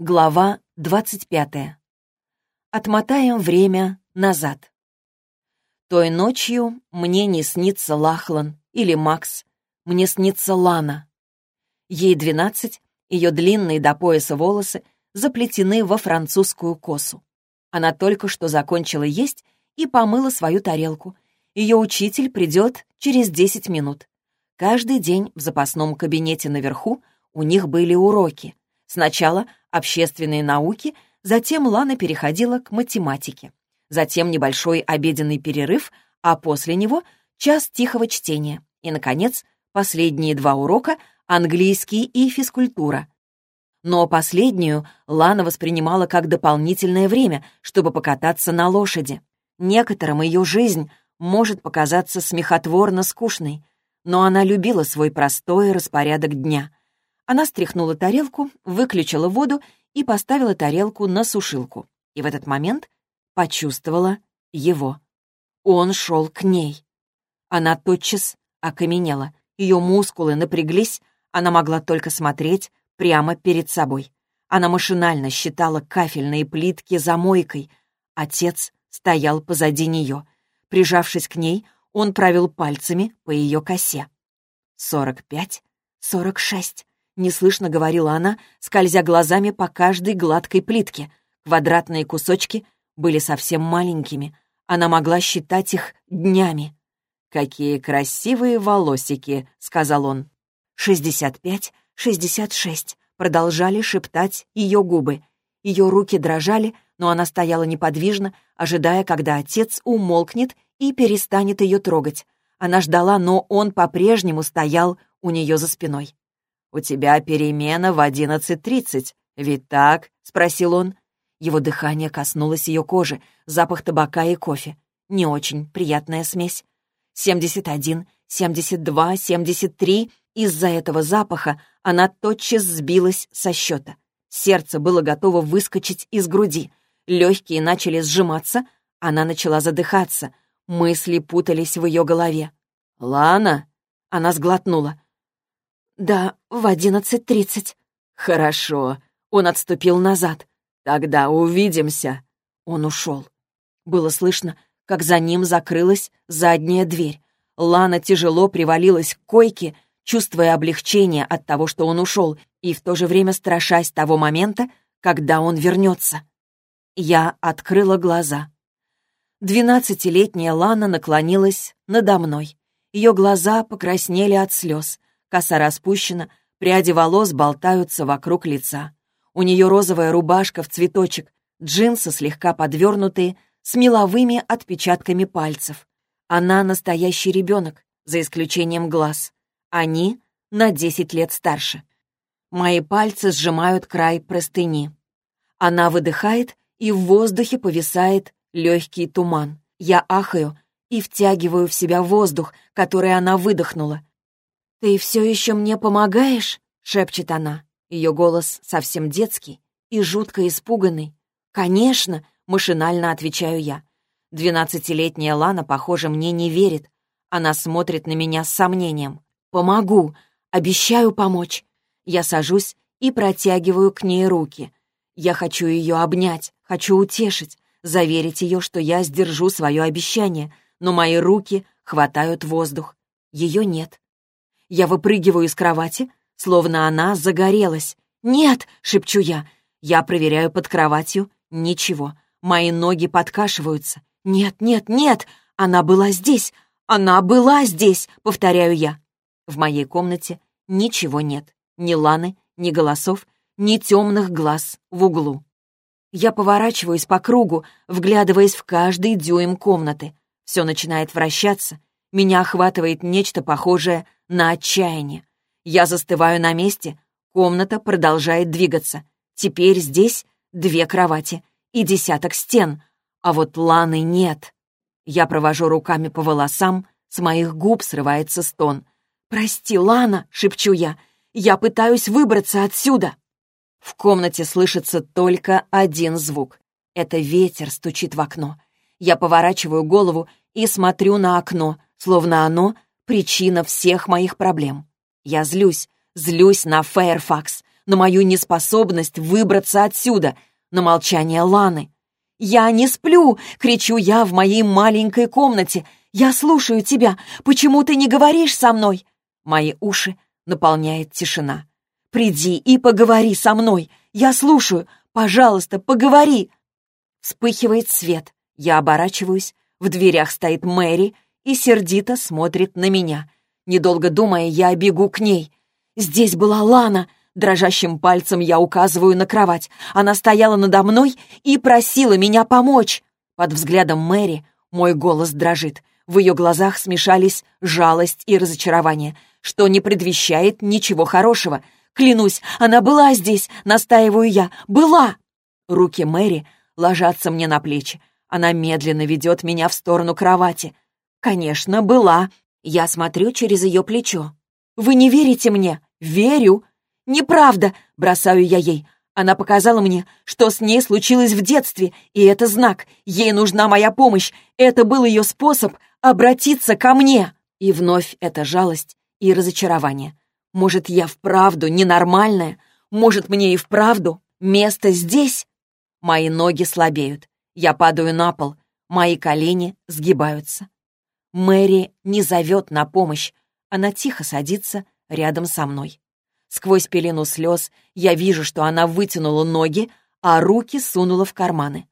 Глава 25. Отмотаем время назад. Той ночью мне не снится Лахлан или Макс, мне снится Лана. Ей 12, ее длинные до пояса волосы заплетены во французскую косу. Она только что закончила есть и помыла свою тарелку. Ее учитель придет через 10 минут. Каждый день в запасном кабинете наверху у них были уроки. Сначала общественные науки, затем Лана переходила к математике. Затем небольшой обеденный перерыв, а после него час тихого чтения. И, наконец, последние два урока — английский и физкультура. Но последнюю Лана воспринимала как дополнительное время, чтобы покататься на лошади. Некоторым ее жизнь может показаться смехотворно скучной, но она любила свой простой распорядок дня — она стряхнула тарелку, выключила воду и поставила тарелку на сушилку. И в этот момент почувствовала его. Он шел к ней. Она тотчас окаменела. Ее мускулы напряглись, она могла только смотреть прямо перед собой. Она машинально считала кафельные плитки за мойкой. Отец стоял позади нее. Прижавшись к ней, он провел пальцами по ее косе. «Сорок пять, сорок шесть. Неслышно говорила она, скользя глазами по каждой гладкой плитке. Квадратные кусочки были совсем маленькими. Она могла считать их днями. «Какие красивые волосики», — сказал он. «Шестьдесят пять, шестьдесят шесть», — продолжали шептать ее губы. Ее руки дрожали, но она стояла неподвижно, ожидая, когда отец умолкнет и перестанет ее трогать. Она ждала, но он по-прежнему стоял у нее за спиной. «У тебя перемена в одиннадцать тридцать, ведь так?» — спросил он. Его дыхание коснулось ее кожи, запах табака и кофе. Не очень приятная смесь. Семьдесят один, семьдесят два, семьдесят три. Из-за этого запаха она тотчас сбилась со счета. Сердце было готово выскочить из груди. Легкие начали сжиматься, она начала задыхаться. Мысли путались в ее голове. «Лана?» Она сглотнула. «Да, в одиннадцать тридцать». «Хорошо». Он отступил назад. «Тогда увидимся». Он ушел. Было слышно, как за ним закрылась задняя дверь. Лана тяжело привалилась к койке, чувствуя облегчение от того, что он ушел, и в то же время страшась того момента, когда он вернется. Я открыла глаза. Двенадцатилетняя Лана наклонилась надо мной. Ее глаза покраснели от слез. Коса распущена, пряди волос болтаются вокруг лица. У нее розовая рубашка в цветочек, джинсы слегка подвернутые, с меловыми отпечатками пальцев. Она настоящий ребенок, за исключением глаз. Они на десять лет старше. Мои пальцы сжимают край простыни. Она выдыхает, и в воздухе повисает легкий туман. Я ахаю и втягиваю в себя воздух, который она выдохнула. «Ты все еще мне помогаешь?» — шепчет она. Ее голос совсем детский и жутко испуганный. «Конечно!» — машинально отвечаю я. Двенадцатилетняя Лана, похоже, мне не верит. Она смотрит на меня с сомнением. «Помогу! Обещаю помочь!» Я сажусь и протягиваю к ней руки. Я хочу ее обнять, хочу утешить, заверить ее, что я сдержу свое обещание, но мои руки хватают воздух. Ее нет. Я выпрыгиваю из кровати, словно она загорелась. «Нет!» — шепчу я. Я проверяю под кроватью. Ничего. Мои ноги подкашиваются. «Нет, нет, нет! Она была здесь! Она была здесь!» — повторяю я. В моей комнате ничего нет. Ни Ланы, ни голосов, ни темных глаз в углу. Я поворачиваюсь по кругу, вглядываясь в каждый дюйм комнаты. Все начинает вращаться. Меня охватывает нечто похожее на отчаяние. Я застываю на месте, комната продолжает двигаться. Теперь здесь две кровати и десяток стен, а вот Ланы нет. Я провожу руками по волосам, с моих губ срывается стон. «Прости, Лана!» — шепчу я. «Я пытаюсь выбраться отсюда!» В комнате слышится только один звук. Это ветер стучит в окно. Я поворачиваю голову и смотрю на окно, словно оно Причина всех моих проблем. Я злюсь, злюсь на Фэйрфакс, на мою неспособность выбраться отсюда, на молчание Ланы. «Я не сплю!» — кричу я в моей маленькой комнате. «Я слушаю тебя! Почему ты не говоришь со мной?» Мои уши наполняет тишина. «Приди и поговори со мной! Я слушаю! Пожалуйста, поговори!» Вспыхивает свет. Я оборачиваюсь. В дверях стоит Мэри и сердито смотрит на меня. Недолго думая, я бегу к ней. Здесь была Лана. Дрожащим пальцем я указываю на кровать. Она стояла надо мной и просила меня помочь. Под взглядом Мэри мой голос дрожит. В ее глазах смешались жалость и разочарование, что не предвещает ничего хорошего. Клянусь, она была здесь, настаиваю я. Была! Руки Мэри ложатся мне на плечи. Она медленно ведет меня в сторону кровати. Конечно, была. Я смотрю через ее плечо. «Вы не верите мне?» «Верю». «Неправда», — бросаю я ей. Она показала мне, что с ней случилось в детстве, и это знак. Ей нужна моя помощь. Это был ее способ обратиться ко мне. И вновь эта жалость и разочарование. Может, я вправду ненормальная? Может, мне и вправду место здесь? Мои ноги слабеют. Я падаю на пол. Мои колени сгибаются. Мэри не зовет на помощь. Она тихо садится рядом со мной. Сквозь пелену слез я вижу, что она вытянула ноги, а руки сунула в карманы.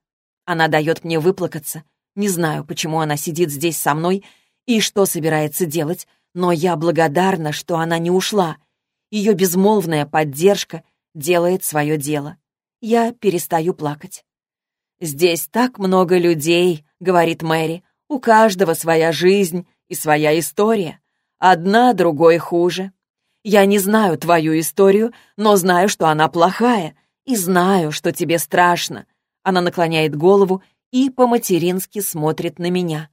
Она дает мне выплакаться. Не знаю, почему она сидит здесь со мной и что собирается делать, но я благодарна, что она не ушла. Ее безмолвная поддержка делает свое дело. Я перестаю плакать. «Здесь так много людей», — говорит Мэри. «У каждого своя жизнь и своя история. Одна другой хуже. Я не знаю твою историю, но знаю, что она плохая, и знаю, что тебе страшно». Она наклоняет голову и по-матерински смотрит на меня.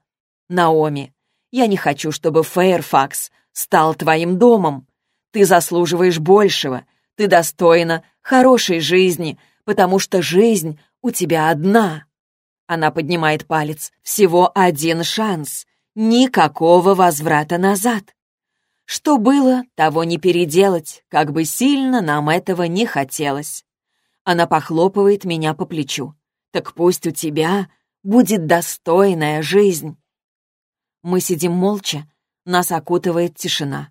«Наоми, я не хочу, чтобы Фэйрфакс стал твоим домом. Ты заслуживаешь большего. Ты достойна хорошей жизни, потому что жизнь у тебя одна». Она поднимает палец. «Всего один шанс. Никакого возврата назад. Что было, того не переделать, как бы сильно нам этого не хотелось. Она похлопывает меня по плечу. Так пусть у тебя будет достойная жизнь. Мы сидим молча, нас окутывает тишина.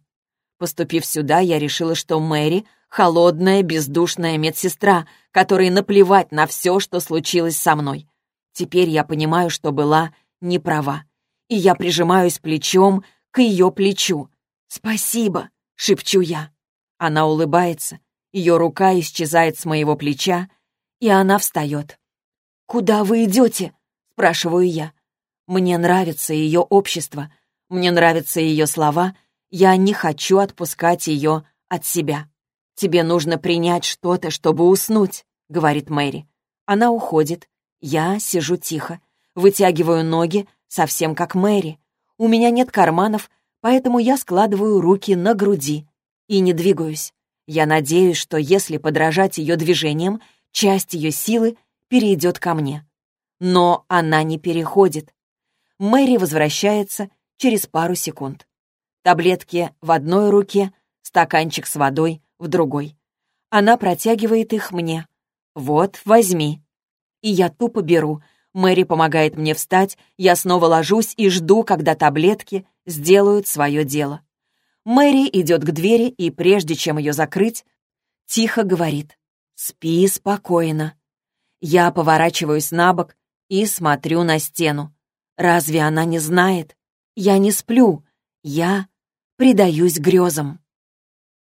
Поступив сюда, я решила, что Мэри — холодная, бездушная медсестра, которой наплевать на все, что случилось со мной. Теперь я понимаю, что была не права. И я прижимаюсь плечом к ее плечу, «Спасибо!» — шепчу я. Она улыбается, ее рука исчезает с моего плеча, и она встает. «Куда вы идете?» — спрашиваю я. Мне нравится ее общество, мне нравятся ее слова, я не хочу отпускать ее от себя. «Тебе нужно принять что-то, чтобы уснуть», — говорит Мэри. Она уходит. Я сижу тихо, вытягиваю ноги, совсем как Мэри. У меня нет карманов, поэтому я складываю руки на груди и не двигаюсь. Я надеюсь, что если подражать ее движениям, часть ее силы перейдет ко мне. Но она не переходит. Мэри возвращается через пару секунд. Таблетки в одной руке, стаканчик с водой в другой. Она протягивает их мне. «Вот, возьми». И я тупо беру. Мэри помогает мне встать, я снова ложусь и жду, когда таблетки сделают свое дело. Мэри идет к двери и, прежде чем ее закрыть, тихо говорит «Спи спокойно». Я поворачиваюсь на бок и смотрю на стену. Разве она не знает? Я не сплю, я предаюсь грезам.